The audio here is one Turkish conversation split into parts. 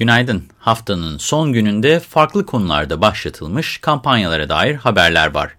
Günaydın. Haftanın son gününde farklı konularda başlatılmış kampanyalara dair haberler var.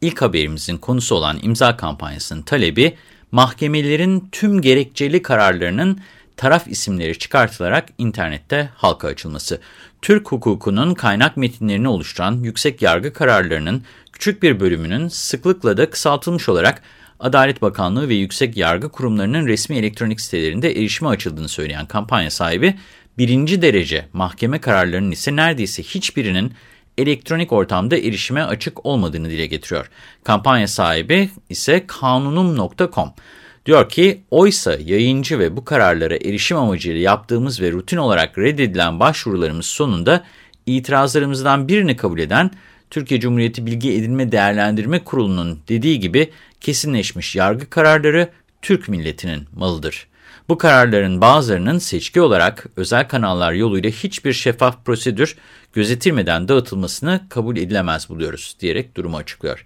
İlk haberimizin konusu olan imza kampanyasının talebi, mahkemelerin tüm gerekçeli kararlarının taraf isimleri çıkartılarak internette halka açılması. Türk hukukunun kaynak metinlerini oluşturan yüksek yargı kararlarının küçük bir bölümünün sıklıkla da kısaltılmış olarak Adalet Bakanlığı ve yüksek yargı kurumlarının resmi elektronik sitelerinde erişime açıldığını söyleyen kampanya sahibi, birinci derece mahkeme kararlarının ise neredeyse hiçbirinin elektronik ortamda erişime açık olmadığını dile getiriyor. Kampanya sahibi ise kanunum.com. Diyor ki, oysa yayıncı ve bu kararlara erişim amacıyla yaptığımız ve rutin olarak reddedilen başvurularımız sonunda itirazlarımızdan birini kabul eden Türkiye Cumhuriyeti Bilgi Edinme Değerlendirme Kurulu'nun dediği gibi kesinleşmiş yargı kararları Türk milletinin malıdır. Bu kararların bazılarının seçki olarak özel kanallar yoluyla hiçbir şeffaf prosedür gözetilmeden dağıtılmasını kabul edilemez buluyoruz diyerek durumu açıklıyor.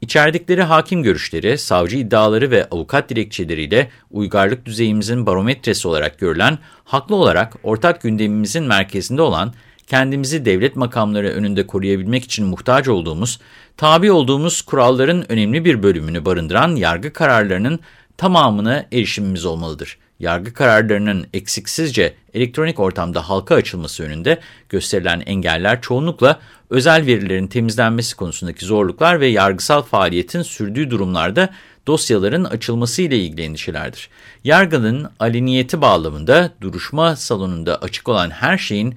İçerdikleri hakim görüşleri, savcı iddiaları ve avukat dilekçeleriyle uygarlık düzeyimizin barometresi olarak görülen, haklı olarak ortak gündemimizin merkezinde olan, kendimizi devlet makamları önünde koruyabilmek için muhtaç olduğumuz, tabi olduğumuz kuralların önemli bir bölümünü barındıran yargı kararlarının tamamına erişimimiz olmalıdır yargı kararlarının eksiksizce elektronik ortamda halka açılması önünde gösterilen engeller çoğunlukla özel verilerin temizlenmesi konusundaki zorluklar ve yargısal faaliyetin sürdüğü durumlarda dosyaların açılması ile ilgili endişelerdir. Yargının aliniyeti bağlamında duruşma salonunda açık olan her şeyin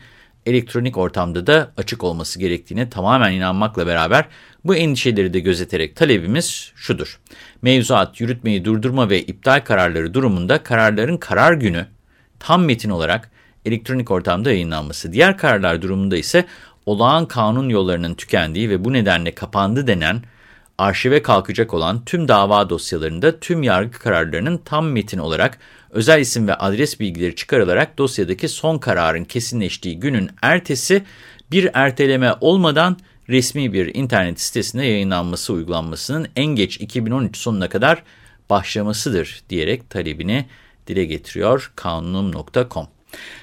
elektronik ortamda da açık olması gerektiğine tamamen inanmakla beraber bu endişeleri de gözeterek talebimiz şudur. Mevzuat, yürütmeyi durdurma ve iptal kararları durumunda kararların karar günü tam metin olarak elektronik ortamda yayınlanması. Diğer kararlar durumunda ise olağan kanun yollarının tükendiği ve bu nedenle kapandı denen arşive kalkacak olan tüm dava dosyalarında tüm yargı kararlarının tam metin olarak özel isim ve adres bilgileri çıkarılarak dosyadaki son kararın kesinleştiği günün ertesi bir erteleme olmadan resmi bir internet sitesinde yayınlanması uygulanmasının en geç 2013 sonuna kadar başlamasıdır diyerek talebini dile getiriyor kanunum.com.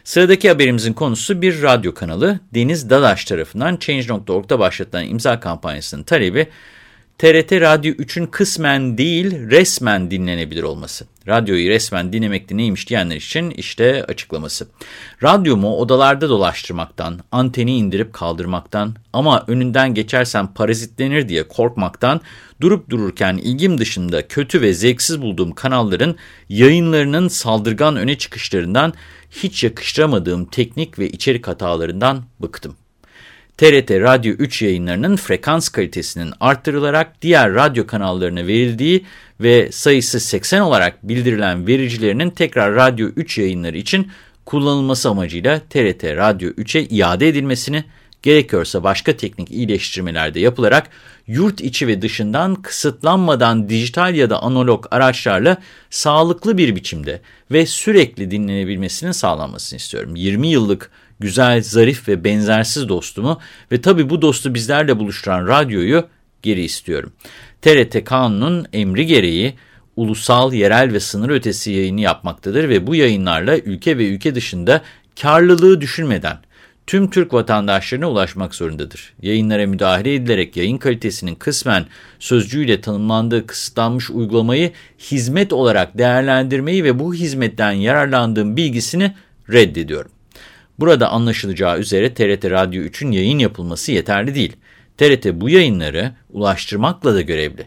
Sıradaki haberimizin konusu bir radyo kanalı Deniz Dadaş tarafından Change.org'da başlatılan imza kampanyasının talebi TRT Radyo 3'ün kısmen değil resmen dinlenebilir olması. Radyoyu resmen dinlemek de neymiş diyenler için işte açıklaması. Radyomu odalarda dolaştırmaktan, anteni indirip kaldırmaktan ama önünden geçersem parazitlenir diye korkmaktan, durup dururken ilgim dışında kötü ve zevksiz bulduğum kanalların yayınlarının saldırgan öne çıkışlarından hiç yakıştıramadığım teknik ve içerik hatalarından bıktım. TRT Radyo 3 yayınlarının frekans kalitesinin arttırılarak diğer radyo kanallarına verildiği ve sayısı 80 olarak bildirilen vericilerinin tekrar Radyo 3 yayınları için kullanılması amacıyla TRT Radyo 3'e iade edilmesini, gerekiyorsa başka teknik iyileştirmeler de yapılarak yurt içi ve dışından kısıtlanmadan dijital ya da analog araçlarla sağlıklı bir biçimde ve sürekli dinlenebilmesinin sağlanmasını istiyorum. 20 yıllık güzel, zarif ve benzersiz dostumu ve tabii bu dostu bizlerle buluşturan radyoyu geri istiyorum. TRT Kanunun emri gereği ulusal, yerel ve sınır ötesi yayını yapmaktadır ve bu yayınlarla ülke ve ülke dışında karlılığı düşünmeden tüm Türk vatandaşlarına ulaşmak zorundadır. Yayınlara müdahale edilerek yayın kalitesinin kısmen sözcüğüyle tanımlandığı kısıtlanmış uygulamayı hizmet olarak değerlendirmeyi ve bu hizmetten yararlandığım bilgisini reddediyorum. Burada anlaşılacağı üzere TRT Radyo 3'ün yayın yapılması yeterli değil. TRT bu yayınları ulaştırmakla da görevli.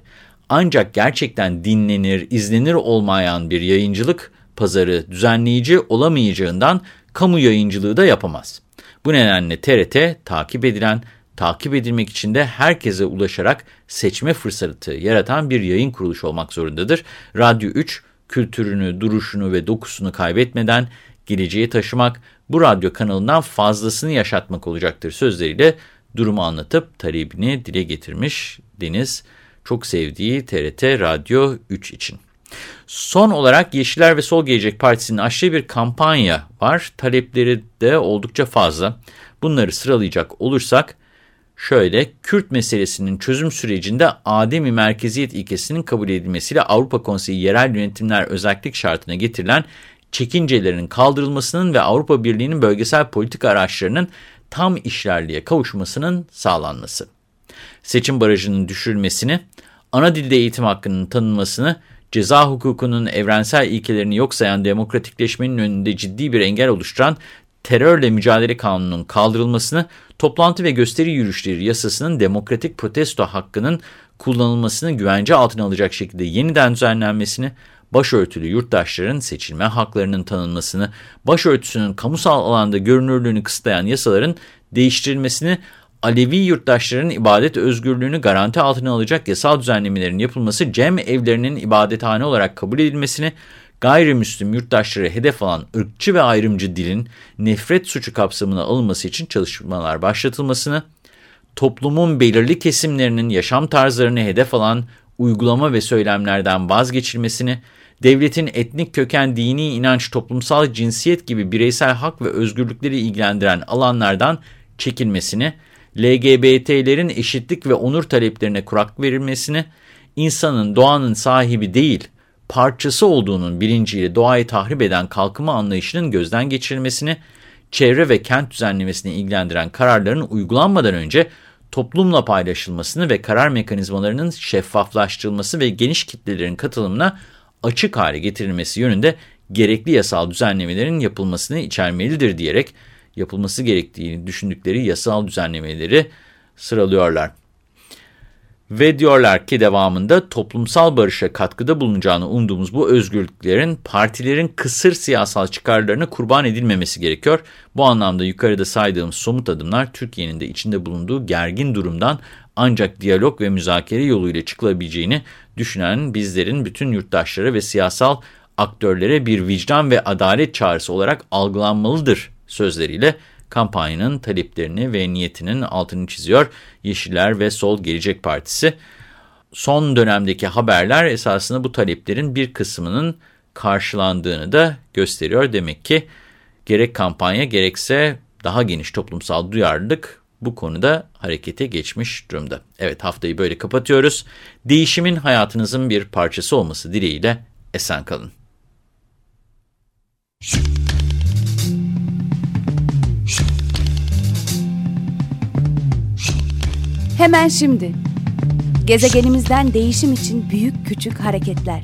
Ancak gerçekten dinlenir, izlenir olmayan bir yayıncılık pazarı düzenleyici olamayacağından kamu yayıncılığı da yapamaz. Bu nedenle TRT takip edilen, takip edilmek için de herkese ulaşarak seçme fırsatı yaratan bir yayın kuruluşu olmak zorundadır. Radyo 3 kültürünü, duruşunu ve dokusunu kaybetmeden geleceğe taşımak, bu radyo kanalından fazlasını yaşatmak olacaktır sözleriyle durumu anlatıp talebini dile getirmiş Deniz, çok sevdiği TRT Radyo 3 için. Son olarak Yeşiller ve Sol Gelecek Partisi'nin açtığı bir kampanya var. Talepleri de oldukça fazla. Bunları sıralayacak olursak, şöyle, Kürt meselesinin çözüm sürecinde ademi merkeziyet ilkesinin kabul edilmesiyle Avrupa Konseyi yerel yönetimler özellik şartına getirilen çekincelerinin kaldırılmasının ve Avrupa Birliği'nin bölgesel politika araçlarının tam işlerliğe kavuşmasının sağlanması. Seçim barajının düşürülmesini, ana dilde eğitim hakkının tanınmasını, ceza hukukunun evrensel ilkelerini yok sayan demokratikleşmenin önünde ciddi bir engel oluşturan terörle mücadele kanununun kaldırılmasını, toplantı ve gösteri yürüyüşleri yasasının demokratik protesto hakkının kullanılmasını güvence altına alacak şekilde yeniden düzenlenmesini, başörtülü yurttaşların seçilme haklarının tanınmasını, başörtüsünün kamusal alanda görünürlüğünü kısıtlayan yasaların değiştirilmesini, Alevi yurttaşların ibadet özgürlüğünü garanti altına alacak yasal düzenlemelerin yapılması, cem evlerinin ibadethane olarak kabul edilmesini, gayrimüslim yurttaşları hedef alan ırkçı ve ayrımcı dilin nefret suçu kapsamına alınması için çalışmalar başlatılmasını, toplumun belirli kesimlerinin yaşam tarzlarını hedef alan uygulama ve söylemlerden vazgeçilmesini, devletin etnik köken, dini inanç, toplumsal cinsiyet gibi bireysel hak ve özgürlükleri ilgilendiren alanlardan çekilmesini, LGBT'lerin eşitlik ve onur taleplerine kurak verilmesini, insanın doğanın sahibi değil, parçası olduğunun bilinciyle doğayı tahrip eden kalkınma anlayışının gözden geçirilmesini, çevre ve kent düzenlemesini ilgilendiren kararların uygulanmadan önce toplumla paylaşılmasını ve karar mekanizmalarının şeffaflaştırılması ve geniş kitlelerin katılımına açık hale getirilmesi yönünde gerekli yasal düzenlemelerin yapılmasını içermelidir diyerek yapılması gerektiğini düşündükleri yasal düzenlemeleri sıralıyorlar. Ve diyorlar ki devamında toplumsal barışa katkıda bulunacağını umduğumuz bu özgürlüklerin partilerin kısır siyasal çıkarlarına kurban edilmemesi gerekiyor. Bu anlamda yukarıda saydığım somut adımlar Türkiye'nin de içinde bulunduğu gergin durumdan ancak diyalog ve müzakere yoluyla çıkılabileceğini düşünen bizlerin bütün yurttaşlara ve siyasal aktörlere bir vicdan ve adalet çağrısı olarak algılanmalıdır sözleriyle kampanyanın taleplerini ve niyetinin altını çiziyor Yeşiller ve Sol Gelecek Partisi. Son dönemdeki haberler esasında bu taleplerin bir kısmının karşılandığını da gösteriyor. Demek ki gerek kampanya gerekse daha geniş toplumsal duyarlılık bu konuda harekete geçmiş durumda. Evet haftayı böyle kapatıyoruz. Değişimin hayatınızın bir parçası olması dileğiyle esen kalın. Hemen şimdi. Gezegenimizden değişim için büyük küçük hareketler.